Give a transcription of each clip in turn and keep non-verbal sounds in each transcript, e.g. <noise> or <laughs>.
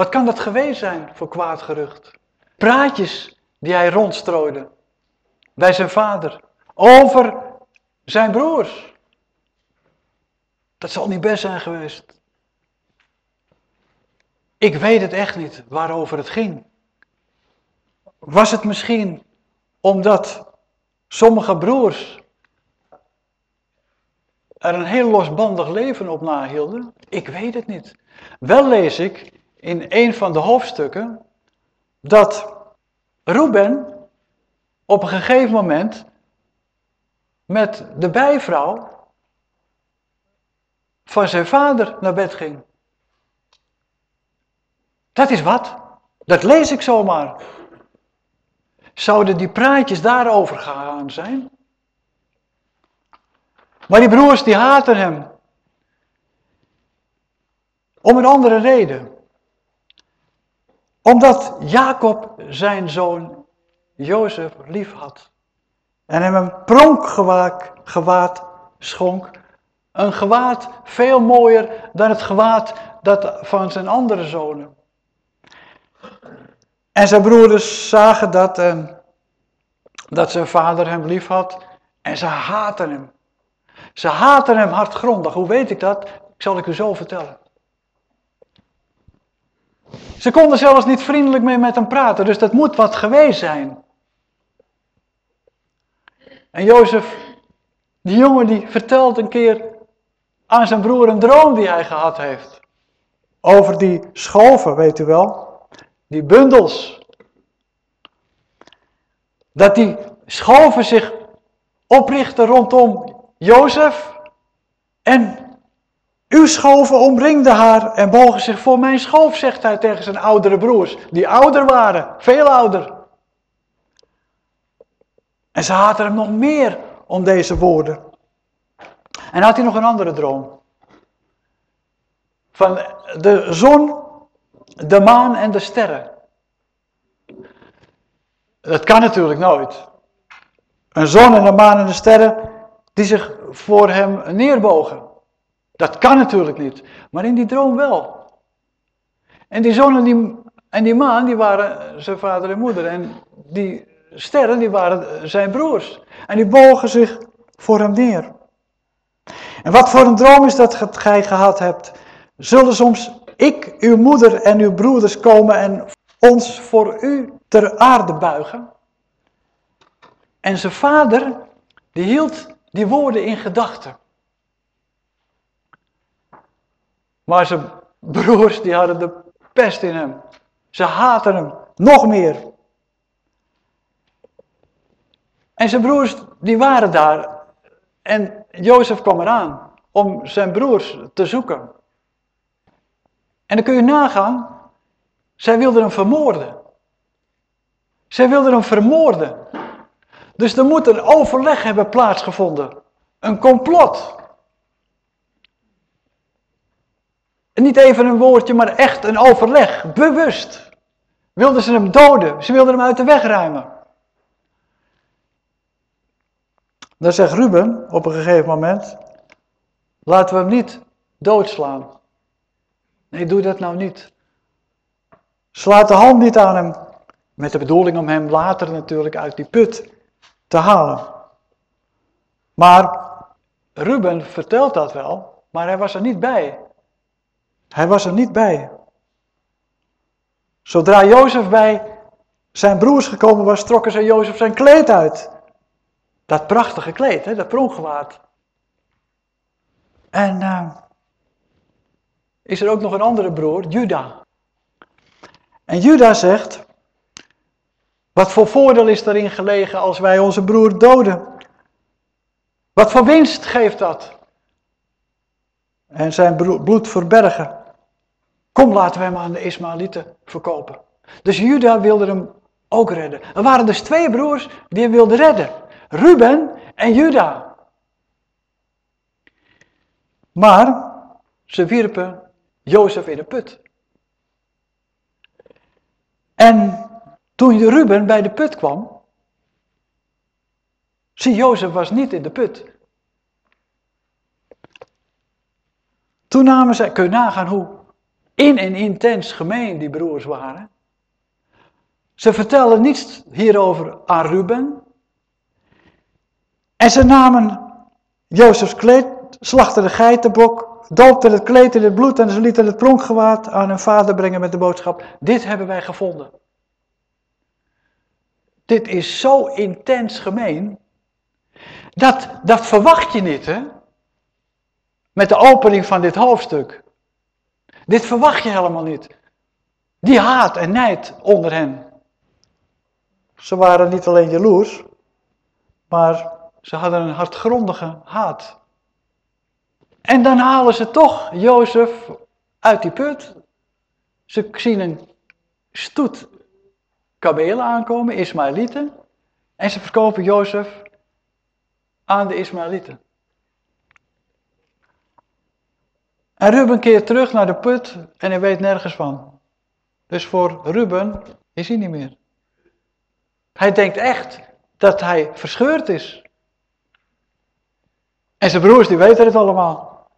Wat kan dat geweest zijn voor kwaad gerucht? Praatjes die hij rondstrooide bij zijn vader over zijn broers. Dat zal niet best zijn geweest. Ik weet het echt niet waarover het ging. Was het misschien omdat sommige broers er een heel losbandig leven op nahielden? Ik weet het niet. Wel lees ik in een van de hoofdstukken dat Ruben op een gegeven moment met de bijvrouw van zijn vader naar bed ging. Dat is wat. Dat lees ik zomaar. Zouden die praatjes daarover gegaan zijn? Maar die broers die haten hem. Om een andere reden. Omdat Jacob zijn zoon Jozef lief had. En hem een pronkgewaad schonk. Een gewaad veel mooier dan het gewaad dat van zijn andere zonen. En zijn broeders zagen dat en dat zijn vader hem lief had. En ze haatten hem. Ze haatten hem hardgrondig. Hoe weet ik dat? Ik zal ik u zo vertellen. Ze konden zelfs niet vriendelijk meer met hem praten, dus dat moet wat geweest zijn. En Jozef, die jongen, die vertelt een keer aan zijn broer een droom die hij gehad heeft. Over die schoven, weet u wel. Die bundels. Dat die schoven zich oprichten rondom Jozef. En uw schoven omringden haar en bogen zich voor mijn schoof, zegt hij tegen zijn oudere broers. Die ouder waren, veel ouder. En ze haten hem nog meer om deze woorden. En had hij nog een andere droom. Van de zon, de maan en de sterren. Dat kan natuurlijk nooit. Een zon en een maan en de sterren die zich voor hem neerbogen. Dat kan natuurlijk niet. Maar in die droom wel. En die zon en die, en die maan, die waren zijn vader en moeder. En die sterren, die waren zijn broers. En die bogen zich voor hem neer. En wat voor een droom is dat gij gehad hebt? Zullen soms ik, uw moeder en uw broeders komen en ons voor u ter aarde buigen? En zijn vader, die hield die woorden in gedachten. Maar zijn broers, die hadden de pest in hem. Ze haten hem nog meer. En zijn broers, die waren daar. En Jozef kwam eraan om zijn broers te zoeken. En dan kun je nagaan, zij wilden hem vermoorden. Zij wilden hem vermoorden. Dus er moet een overleg hebben plaatsgevonden. Een complot. En niet even een woordje, maar echt een overleg. Bewust. Wilden ze hem doden. Ze wilden hem uit de weg ruimen. Dan zegt Ruben op een gegeven moment, laten we hem niet doodslaan. Nee, doe dat nou niet. Slaat de hand niet aan hem. Met de bedoeling om hem later natuurlijk uit die put te halen. Maar Ruben vertelt dat wel, maar hij was er niet bij. Hij was er niet bij. Zodra Jozef bij zijn broers gekomen was, trokken ze Jozef zijn kleed uit. Dat prachtige kleed, hè, dat pronkgewaad. En uh, is er ook nog een andere broer, Juda. En Juda zegt, wat voor voordeel is daarin gelegen als wij onze broer doden? Wat voor winst geeft dat? En zijn bloed verbergen. Kom, laten we hem aan de Ismaëlieten verkopen. Dus Juda wilde hem ook redden. Er waren dus twee broers die hem wilden redden. Ruben en Juda. Maar ze wierpen Jozef in de put. En toen Ruben bij de put kwam, zie Jozef was niet in de put. Toen namen zij, kun je nagaan hoe in en intens gemeen, die broers waren. Ze vertellen niets hierover aan Ruben. En ze namen Jozefs kleed, slachten de geitenbok, doopten het kleed in het bloed en ze lieten het pronkgewaad aan hun vader brengen met de boodschap. Dit hebben wij gevonden. Dit is zo intens gemeen. Dat, dat verwacht je niet, hè? Met de opening van dit hoofdstuk. Dit verwacht je helemaal niet. Die haat en nijd onder hen. Ze waren niet alleen jaloers, maar ze hadden een hartgrondige haat. En dan halen ze toch Jozef uit die put. Ze zien een stoet kamelen aankomen, Ismaëlieten. En ze verkopen Jozef aan de Ismaëlieten. En Ruben keert terug naar de put en hij weet nergens van. Dus voor Ruben is hij niet meer. Hij denkt echt dat hij verscheurd is. En zijn broers die weten het allemaal.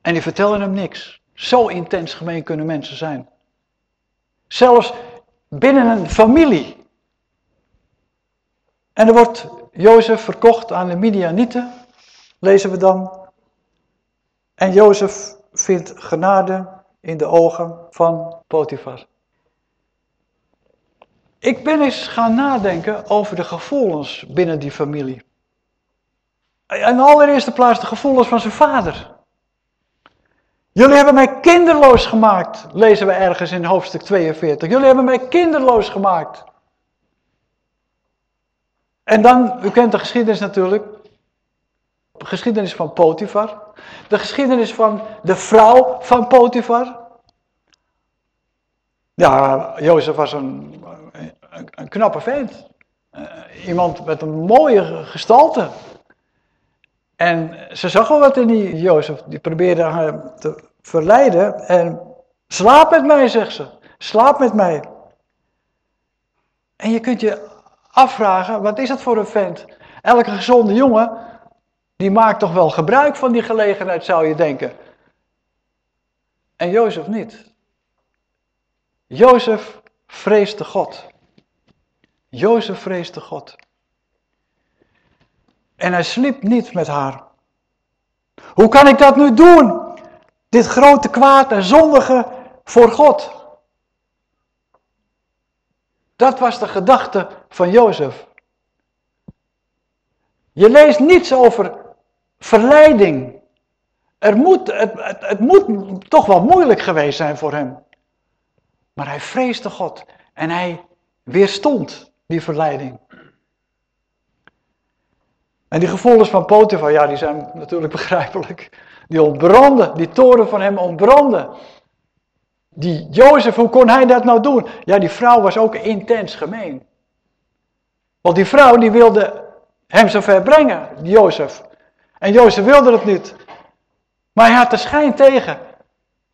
En die vertellen hem niks. Zo intens gemeen kunnen mensen zijn. Zelfs binnen een familie. En er wordt Jozef verkocht aan de Midianieten, lezen we dan. En Jozef vindt genade in de ogen van Potifar. Ik ben eens gaan nadenken over de gevoelens binnen die familie. In de allereerste plaats de gevoelens van zijn vader. Jullie hebben mij kinderloos gemaakt, lezen we ergens in hoofdstuk 42. Jullie hebben mij kinderloos gemaakt. En dan, u kent de geschiedenis natuurlijk, geschiedenis van Potifar, de geschiedenis van de vrouw van Potifar. Ja, Jozef was een, een, knappe vent. Uh, iemand met een mooie gestalte. En ze zag wel wat in die Jozef. Die probeerde haar te verleiden. En slaap met mij, zegt ze. Slaap met mij. En je kunt je afvragen, wat is dat voor een vent? Elke gezonde jongen, die maakt toch wel gebruik van die gelegenheid, zou je denken. En Jozef niet. Jozef vreesde God. Jozef vreesde God. En hij sliep niet met haar. Hoe kan ik dat nu doen? Dit grote kwaad en zondige voor God. Dat was de gedachte van Jozef. Je leest niets over verleiding. Er moet, het, het, moet toch wel moeilijk geweest zijn voor hem. Maar hij vreesde God en hij weerstond die verleiding. En die gevoelens van Potifar, ja, die zijn natuurlijk <laughs> begrijpelijk. Die ontbranden, die toren van hem ontbranden. Die Jozef, hoe kon hij dat nou doen? Ja, die vrouw was ook intens gemeen. Want die vrouw die wilde hem zo ver brengen, Jozef. En Jozef wilde het niet. Maar hij had de schijn tegen.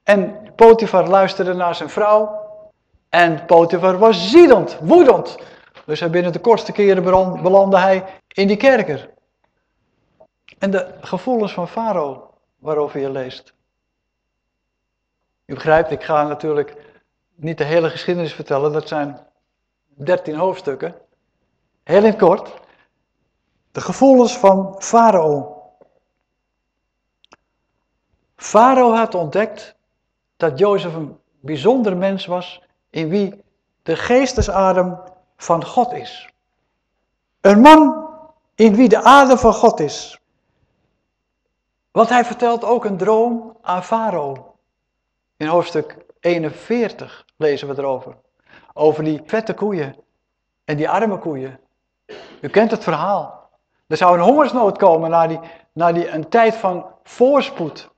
En Potifar luisterde naar zijn vrouw. En Potifar was ziedend, woedend. Dus binnen de kortste keren belandde hij in die kerker. En de gevoelens van Farao, waarover je leest. U begrijpt, ik ga natuurlijk niet de hele geschiedenis vertellen, dat zijn 13 hoofdstukken. Heel in kort. De gevoelens van Farao. Farao had ontdekt dat Jozef een bijzonder mens was in wie de geestesadem van God is. Een man in wie de adem van God is. Want hij vertelt ook een droom aan Farao. In hoofdstuk 41 lezen we erover. Over die vette koeien en die arme koeien. U kent het verhaal. Er zou een hongersnood komen na, die, na die, een tijd van voorspoed.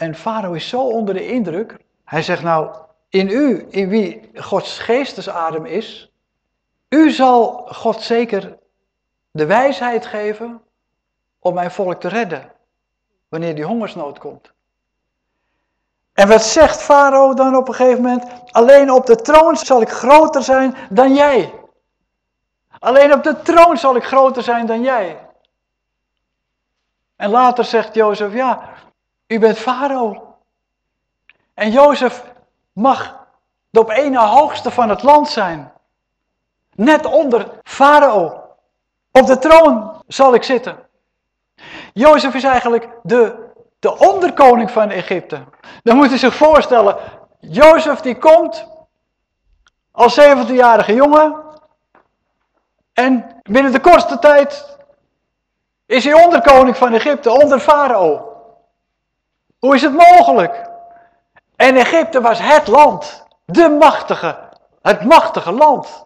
En Farao is zo onder de indruk. Hij zegt nou, in u, in wie Gods geestesadem is, u zal God zeker de wijsheid geven om mijn volk te redden. Wanneer die hongersnood komt. En wat zegt Farao dan op een gegeven moment? Alleen op de troon zal ik groter zijn dan jij. Alleen op de troon zal ik groter zijn dan jij. En later zegt Jozef, ja, u bent Farao. En Jozef mag de op één na hoogste van het land zijn. Net onder Farao. Op de troon zal ik zitten. Jozef is eigenlijk de, de onderkoning van Egypte. Dan moet je zich voorstellen, Jozef die komt als 17-jarige jongen. En binnen de kortste tijd is hij onderkoning van Egypte, onder Farao. Hoe is het mogelijk? En Egypte was het land, de machtige, het machtige land.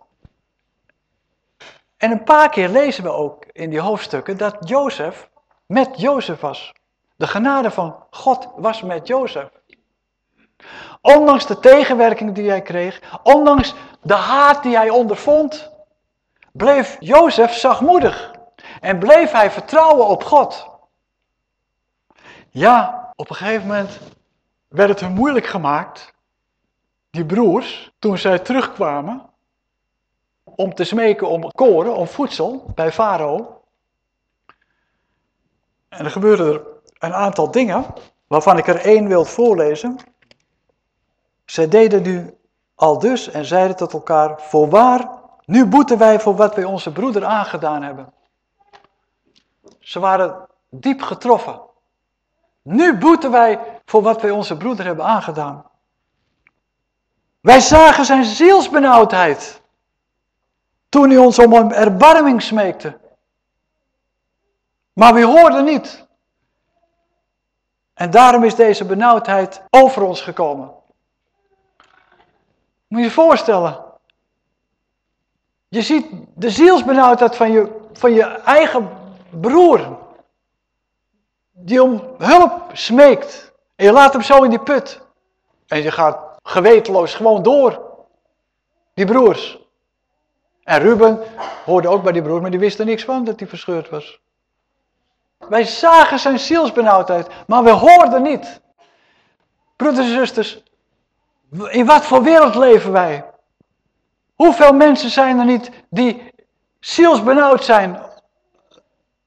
En een paar keer lezen we ook in die hoofdstukken dat Jozef met Jozef was. De genade van God was met Jozef. Ondanks de tegenwerking die hij kreeg, ondanks de haat die hij ondervond, bleef Jozef zachtmoedig en bleef hij vertrouwen op God. Ja, op een gegeven moment werd het hem moeilijk gemaakt, die broers, toen zij terugkwamen om te smeken om koren, om voedsel bij Farao. En er gebeurde er een aantal dingen, waarvan ik er één wil voorlezen. Zij deden nu al dus en zeiden tot elkaar, voorwaar, nu boeten wij voor wat wij onze broeder aangedaan hebben. Ze waren diep getroffen. Nu boeten wij voor wat wij onze broeder hebben aangedaan. Wij zagen zijn zielsbenauwdheid. Toen hij ons om erbarming smeekte. Maar we hoorden niet. En daarom is deze benauwdheid over ons gekomen. Moet je je voorstellen. Je ziet de zielsbenauwdheid van je, van je eigen broer. Die om hulp smeekt. En je laat hem zo in die put. En je gaat gewetenloos gewoon door. Die broers. En Ruben hoorde ook bij die broers, maar die wist er niks van dat hij verscheurd was. Wij zagen zijn zielsbenauwdheid, maar we hoorden niet. Broeders en zusters, in wat voor wereld leven wij? Hoeveel mensen zijn er niet die zielsbenauwd zijn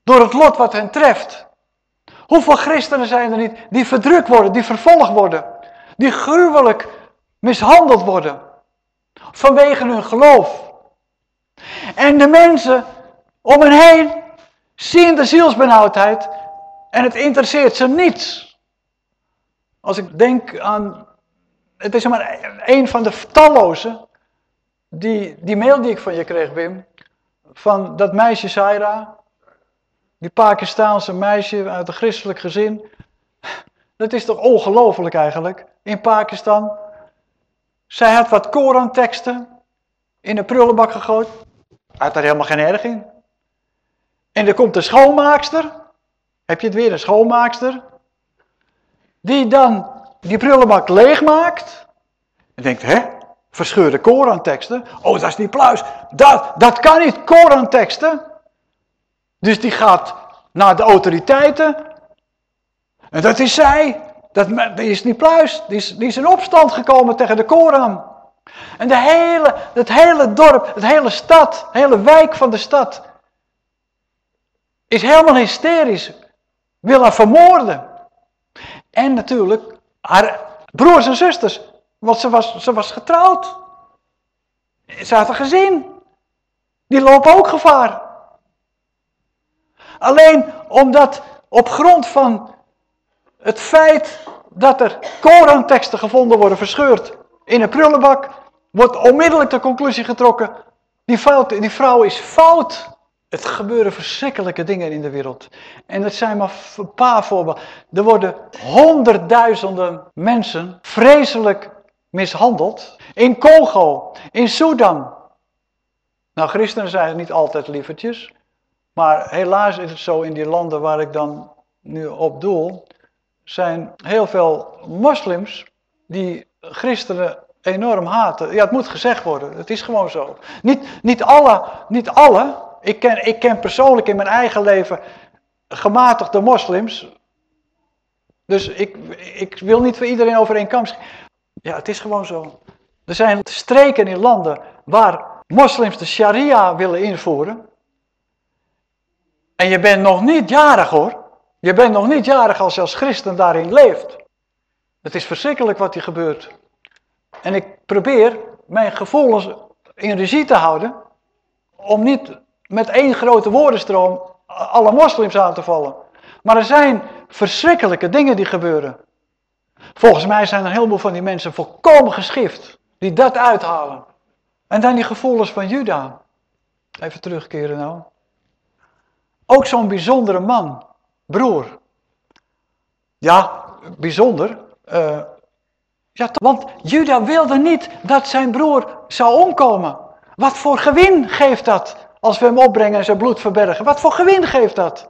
door het lot wat hen treft? Hoeveel christenen zijn er niet die verdrukt worden, die vervolgd worden, die gruwelijk mishandeld worden vanwege hun geloof? En de mensen om hen heen zien de zielsbenauwdheid en het interesseert ze niets. Als ik denk aan, het is maar een van de talloze, die, die mail die ik van je kreeg Wim, van dat meisje Saira, die Pakistaanse meisje uit een christelijk gezin. Dat is toch ongelooflijk eigenlijk, in Pakistan. Zij had wat Koran-teksten in de prullenbak gegooid. Had daar helemaal geen erg in. En er komt de schoonmaakster. Heb je het weer, een schoonmaakster. Die dan die prullenbak leegmaakt. En denkt, hè? Verscheurde Koranteksten. Oh, dat is niet pluis. Dat, dat kan niet, Koranteksten. Dus die gaat naar de autoriteiten. En dat is zij. Dat, die is niet pluis. Die is, die in opstand gekomen tegen de Koran. En de hele, het hele dorp, het hele stad, de hele wijk van de stad is helemaal hysterisch. Wil haar vermoorden. En natuurlijk haar broers en zusters. Want ze was, ze was getrouwd. Ze had een gezin. Die lopen ook gevaar. Alleen omdat op grond van het feit dat er Koranteksten gevonden worden verscheurd in een prullenbak, wordt onmiddellijk de conclusie getrokken, die, die vrouw is fout. Het gebeuren verschrikkelijke dingen in de wereld. En dat zijn maar een paar voorbeelden. Er worden honderdduizenden mensen vreselijk mishandeld. In Congo, in Sudan. Nou, christenen zijn niet altijd lievertjes. Maar helaas is het zo in die landen waar ik dan nu op doel. Zijn heel veel moslims die christenen enorm haten. Ja, het moet gezegd worden. Het is gewoon zo. Niet, niet alle, niet alle. Ik ken, ik ken persoonlijk in mijn eigen leven gematigde moslims. Dus ik, ik wil niet voor iedereen over één kam Ja, het is gewoon zo. Er zijn streken in landen waar moslims de sharia willen invoeren. En je bent nog niet jarig hoor. Je bent nog niet jarig als je als christen daarin leeft. Het is verschrikkelijk wat hier gebeurt. En ik probeer mijn gevoelens in regie te houden, om niet met één grote woordenstroom alle moslims aan te vallen. Maar er zijn verschrikkelijke dingen die gebeuren. Volgens mij zijn een heleboel van die mensen volkomen geschift, die dat uithalen. En dan die gevoelens van Juda. Even terugkeren nou. Ook zo'n bijzondere man, broer. Ja, bijzonder. Uh, ja, want Juda wilde niet dat zijn broer zou omkomen. Wat voor gewin geeft dat als we hem opbrengen en zijn bloed verbergen? Wat voor gewin geeft dat?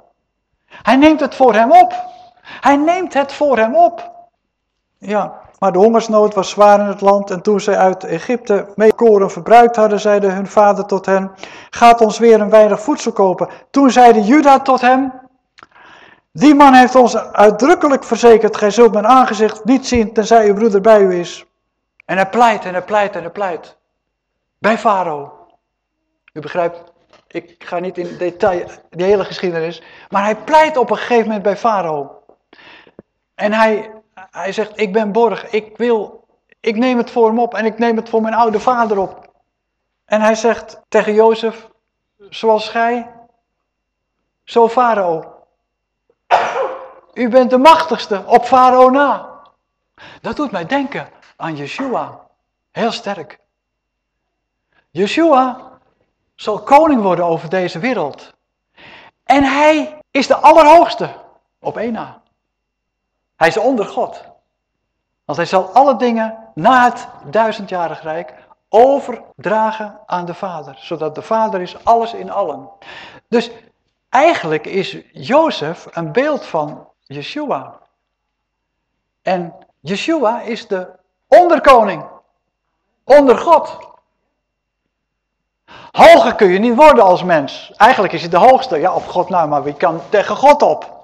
Hij neemt het voor hem op. Hij neemt het voor hem op. Ja, maar de hongersnood was zwaar in het land en toen zij uit Egypte mee koren verbruikt hadden, zeide hun vader tot hen, gaat ons weer een weinig voedsel kopen. Toen zeide Juda tot hem, die man heeft ons uitdrukkelijk verzekerd, gij zult mijn aangezicht niet zien tenzij uw broeder bij u is. En hij pleit en hij pleit en hij pleit. Bij Farao. U begrijpt, ik ga niet in detail de hele geschiedenis, maar hij pleit op een gegeven moment bij Farao. En hij, hij zegt, ik ben borg, ik wil, ik neem het voor hem op en ik neem het voor mijn oude vader op. En hij zegt tegen Jozef, zoals gij, zo Farao. U bent de machtigste op Farao na. Dat doet mij denken aan Yeshua. Heel sterk. Yeshua zal koning worden over deze wereld. En hij is de allerhoogste op één na. Hij is onder God. Want hij zal alle dingen na het duizendjarig rijk overdragen aan de Vader. Zodat de Vader is alles in allen. Dus eigenlijk is Jozef een beeld van Yeshua. En Yeshua is de onderkoning. Onder God. Hoger kun je niet worden als mens. Eigenlijk is hij de hoogste. Ja, op God nou, maar wie kan tegen God op?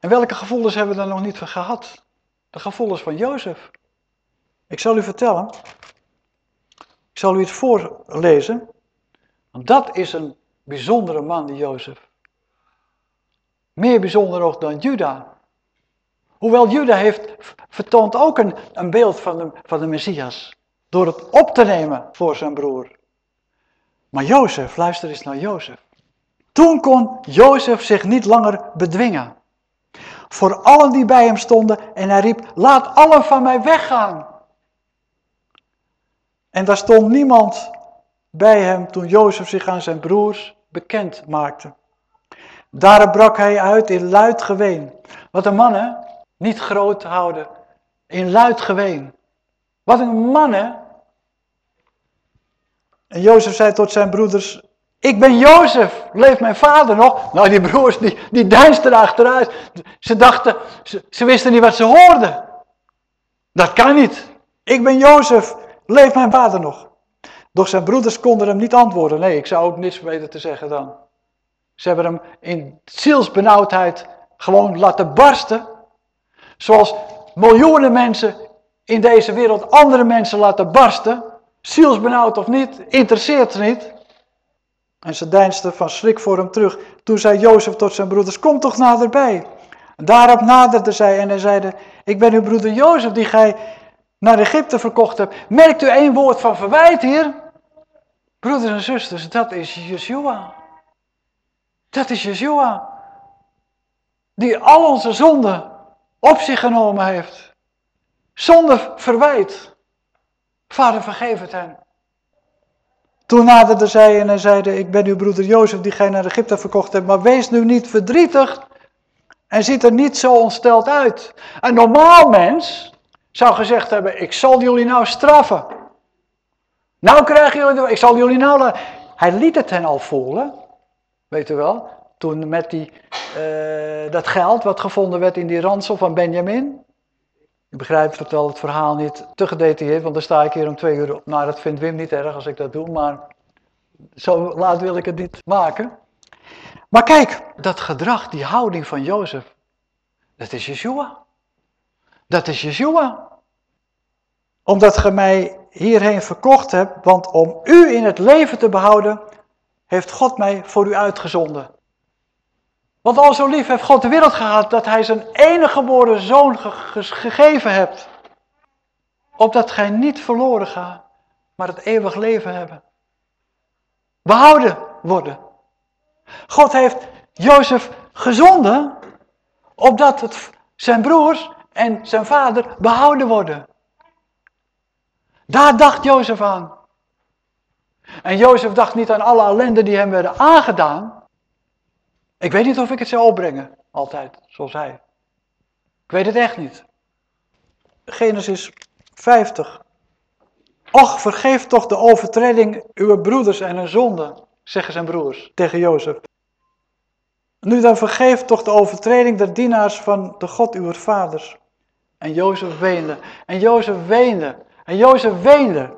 En welke gevoelens hebben we daar nog niet van gehad? De gevoelens van Jozef. Ik zal u vertellen. Ik zal u het voorlezen. Want dat is een bijzondere man, die Jozef. Meer bijzonder nog dan Juda. Hoewel Juda heeft vertoont ook een, een beeld van van de Messias. Door het op te nemen voor zijn broer. Maar Jozef, luister eens naar Jozef. Toen kon Jozef zich niet langer bedwingen. Voor allen die bij hem stonden en hij riep, laat allen van mij weggaan. En daar stond niemand bij hem toen Jozef zich aan zijn broers bekend maakte. Daar brak hij uit in luid geween. Wat een man hè, niet groot houden, in luid geween. Wat een man hè, en Jozef zei tot zijn broeders, ik ben Jozef, leeft mijn vader nog? Nou, die broers, die, die deinsden achteruit. Ze dachten, ze, ze wisten niet wat ze hoorden. Dat kan niet. Ik ben Jozef, leeft mijn vader nog? Doch zijn broeders konden hem niet antwoorden. Nee, ik zou ook niets weten te zeggen dan. Ze hebben hem in zielsbenauwdheid gewoon laten barsten. Zoals miljoenen mensen in deze wereld andere mensen laten barsten zielsbenauwd of niet, interesseert ze niet. En ze deinsden van schrik voor hem terug. Toen zei Jozef tot zijn broeders, kom toch naderbij. Daarop naderde zij en hij zeide, ik ben uw broeder Jozef die gij naar Egypte verkocht hebt. Merkt u één woord van verwijt hier? Broeders en zusters, dat is Yeshua. Dat is Yeshua. Die al onze zonden op zich genomen heeft. Zonder verwijt. Vader, vergeef het hen. Toen naderde zij en hij zeide, ik ben uw broeder Jozef die gij naar Egypte verkocht hebt, maar wees nu niet verdrietig en ziet er niet zo ontsteld uit. Een normaal mens zou gezegd hebben, ik zal jullie nou straffen. Nou krijgen jullie, ik zal jullie nou... Hij liet het hen al voelen, weet u wel, toen met die, uh, dat geld wat gevonden werd in die ransel van Benjamin. Ik begrijp vertel het verhaal niet te gedetailleerd, want dan sta ik hier om twee uur op. Nou, dat vindt Wim niet erg als ik dat doe, maar zo laat wil ik het niet maken. Maar kijk, dat gedrag, die houding van Jozef, dat is Yeshua. Dat is Yeshua. Omdat ge mij hierheen verkocht hebt, want om u in het leven te behouden, heeft God mij voor u uitgezonden. Want al zo lief heeft God de wereld gehad dat hij zijn enige geboren zoon gegeven hebt. Opdat gij niet verloren gaat, maar het eeuwig leven hebben. Behouden worden. God heeft Jozef gezonden, opdat het, zijn broers en zijn vader behouden worden. Daar dacht Jozef aan. En Jozef dacht niet aan alle ellende die hem werden aangedaan. Ik weet niet of ik het zou opbrengen, altijd, zoals hij. Ik weet het echt niet. Genesis 50. Och, vergeef toch de overtreding uw broeders en hun zonde, zeggen zijn broers tegen Jozef. Nu dan vergeef toch de overtreding der dienaars van de God uw vaders. En Jozef weende. En Jozef weende. En Jozef weende.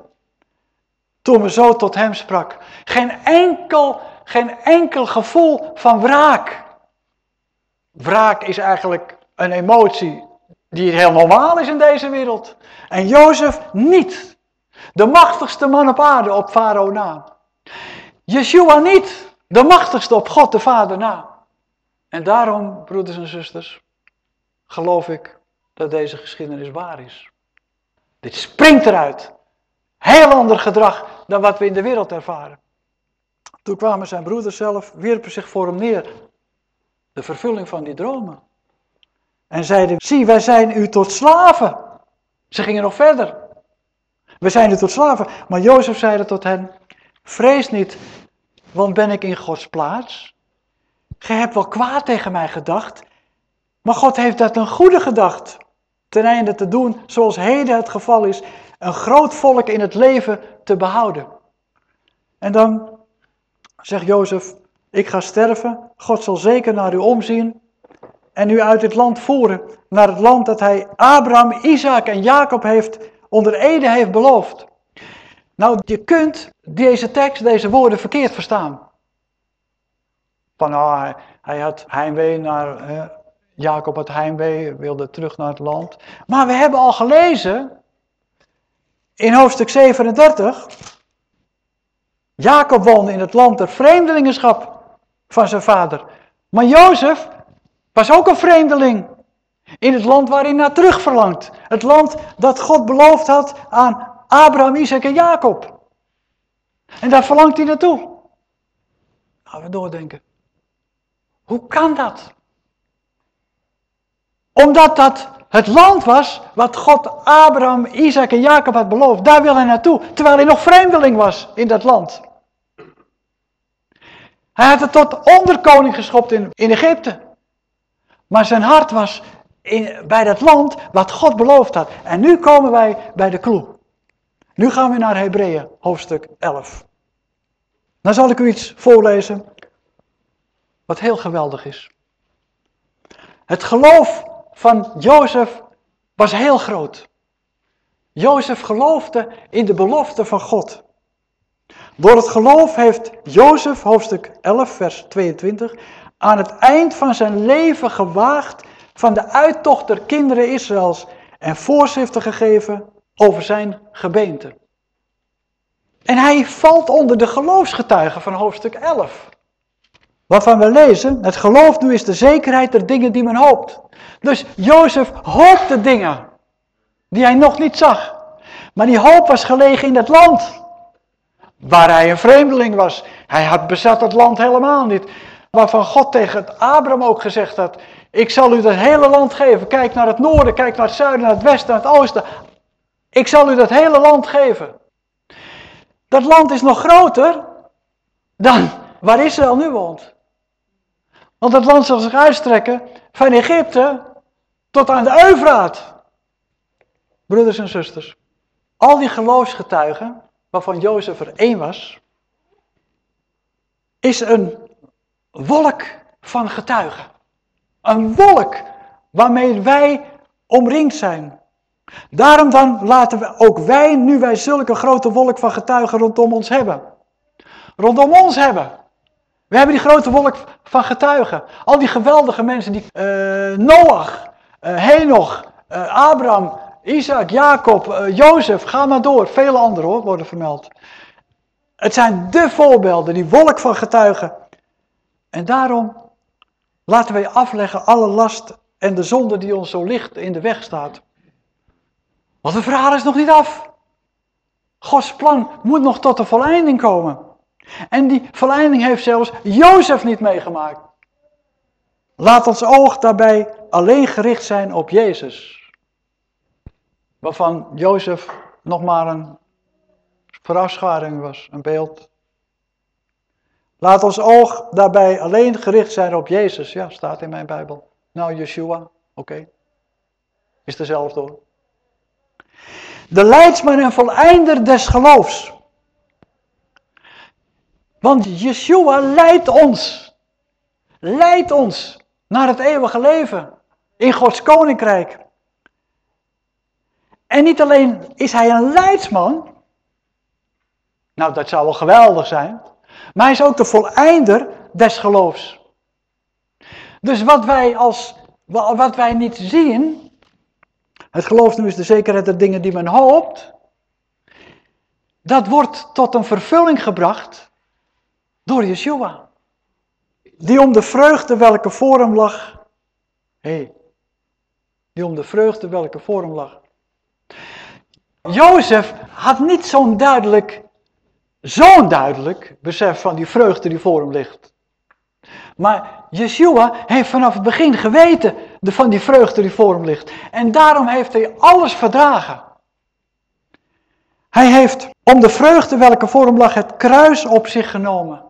Toen we zo tot hem sprak. Geen enkel, geen enkel gevoel van wraak. Wraak is eigenlijk een emotie die heel normaal is in deze wereld. En Jozef niet. De machtigste man op aarde op Farao na. Yeshua niet. De machtigste op God de Vader na. En daarom, broeders en zusters, geloof ik dat deze geschiedenis waar is. Dit springt eruit. Heel ander gedrag dan wat we in de wereld ervaren. Toen kwamen zijn broeders zelf, wierpen zich voor hem neer. De vervulling van die dromen. En zeiden, zie wij zijn u tot slaven. Ze gingen nog verder. We zijn u tot slaven. Maar Jozef zeide tot hen, vrees niet, want ben ik in Gods plaats? Gij hebt wel kwaad tegen mij gedacht, maar God heeft dat een goede gedacht. Ten einde te doen zoals heden het geval is, een groot volk in het leven te behouden. En dan zegt Jozef, ik ga sterven, God zal zeker naar u omzien en u uit het land voeren, naar het land dat hij Abraham, Isaac en Jacob heeft onder Ede heeft beloofd. Nou, je kunt deze tekst, deze woorden verkeerd verstaan. Van, oh, hij, had heimwee naar, Jacob had heimwee, wilde terug naar het land. Maar we hebben al gelezen, in hoofdstuk 37, Jacob woonde in het land der vreemdelingenschap van zijn vader. Maar Jozef was ook een vreemdeling in het land waarin hij naar terug verlangt. Het land dat God beloofd had aan Abraham, Isaac en Jacob. En daar verlangt hij naartoe. Gaan we doordenken. Hoe kan dat? Omdat dat het land was wat God Abraham, Isaac en Jacob had beloofd. Daar wil hij naartoe, terwijl hij nog vreemdeling was in dat land. Hij had het tot onderkoning geschopt in, Egypte. Maar zijn hart was in, bij dat land wat God beloofd had. En nu komen wij bij de clue. Nu gaan we naar Hebreeën, hoofdstuk 11. Dan zal ik u iets voorlezen wat heel geweldig is. Het geloof van Jozef was heel groot. Jozef geloofde in de belofte van God. Door het geloof heeft Jozef, hoofdstuk 11, vers 22, aan het eind van zijn leven gewaagd van de uittocht der kinderen Israëls en voorschriften gegeven over zijn gebeente. En hij valt onder de geloofsgetuigen van hoofdstuk 11. Waarvan we lezen, het geloof nu is de zekerheid der dingen die men hoopt. Dus Jozef hoopte dingen die hij nog niet zag. Maar die hoop was gelegen in het land. Waar hij een vreemdeling was. Hij had bezat het land helemaal niet. Waarvan God tegen Abraham ook gezegd had. Ik zal u dat hele land geven. Kijk naar het noorden, kijk naar het zuiden, naar het westen, naar het oosten. Ik zal u dat hele land geven. Dat land is nog groter dan waar Israël nu woont. Want het land zal zich uitstrekken van Egypte tot aan de Eufraat. Broeders en zusters, al die geloofsgetuigen, waarvan Jozef er één was, is een wolk van getuigen. Een wolk waarmee wij omringd zijn. Daarom dan laten we ook wij, nu wij zulke grote wolk van getuigen rondom ons hebben. Rondom ons hebben. We hebben die grote wolk van getuigen. Al die geweldige mensen, die, uh, Noach, uh, Henoch, uh, Abraham, Isaac, Jacob, Jozef, ga maar door. Vele anderen hoor, worden vermeld. Het zijn de voorbeelden, die wolk van getuigen. En daarom Laten wij afleggen alle last en de zonde die ons zo licht in de weg staat. Want de verhaal is nog niet af. Gods plan moet nog tot de volleinding komen. En die volleinding heeft zelfs Jozef niet meegemaakt. Laat ons oog daarbij alleen gericht zijn op Jezus. Waarvan Jozef nog maar een verafscharing was, een beeld. Laat ons oog daarbij alleen gericht zijn op Jezus. Ja, staat in mijn Bijbel. Nou, Yeshua, oké. Is dezelfde hoor. De leidsman en voleinder des geloofs. Want Yeshua leidt ons. Leidt ons naar het eeuwige leven. In Gods koninkrijk. En niet alleen is hij een leidsman. Nou, dat zou wel geweldig zijn. Maar hij is ook de voleinder des geloofs. Dus wat wij, als, wat wij niet zien, het geloof nu is de zekerheid der dingen die men hoopt, dat wordt tot een vervulling gebracht door Yeshua. Die om de vreugde welke voor hem lag, hey, die om de vreugde welke voor hem lag. Jozef had niet zo'n duidelijk, zo'n duidelijk besef van die vreugde die voor hem ligt. Maar Yeshua heeft vanaf het begin geweten van die vreugde die voor hem ligt. En daarom heeft hij alles verdragen. Hij heeft om de vreugde welke voor hem lag het kruis op zich genomen.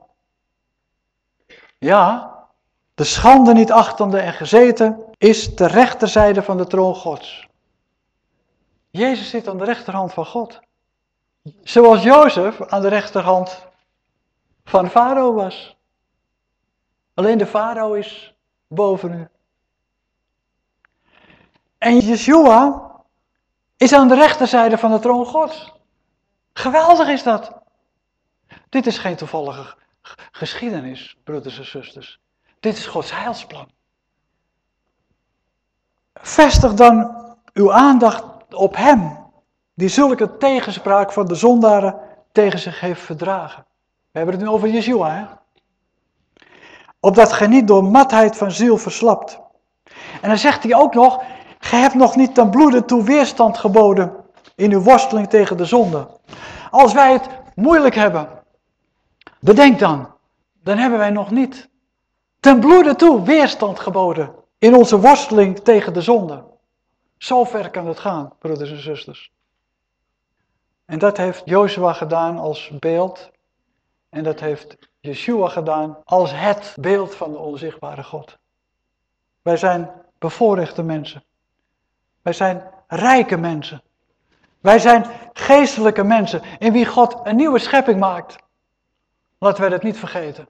Ja, de schande niet achtende en gezeten is de rechterzijde van de troon Gods. Jezus zit aan de rechterhand van God. Zoals Jozef aan de rechterhand van Farao was. Alleen de farao is boven u. En Yeshua is aan de rechterzijde van de troon Gods. Geweldig is dat. Dit is geen toevallige geschiedenis, broeders en zusters. Dit is Gods heilsplan. Vestig dan uw aandacht op Hem, die zulke tegenspraak van de zondaren tegen zich heeft verdragen. We hebben het nu over Yeshua, hè? Opdat gij niet door matheid van ziel verslapt. En dan zegt hij ook nog, gij hebt nog niet ten bloede toe weerstand geboden in uw worsteling tegen de zonde. Als wij het moeilijk hebben, bedenk dan, dan hebben wij nog niet ten bloede toe weerstand geboden in onze worsteling tegen de zonde. Zo ver kan het gaan, broeders en zusters. En dat heeft Joshua gedaan als beeld. En dat heeft Yeshua gedaan als het beeld van de onzichtbare God. Wij zijn bevoorrechte mensen. Wij zijn rijke mensen. Wij zijn geestelijke mensen in wie God een nieuwe schepping maakt. Laten wij dat niet vergeten.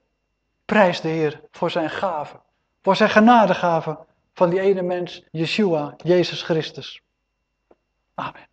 Prijs de Heer voor zijn gave, voor zijn genadegave van die ene mens, Yeshua, Jezus Christus. Amen.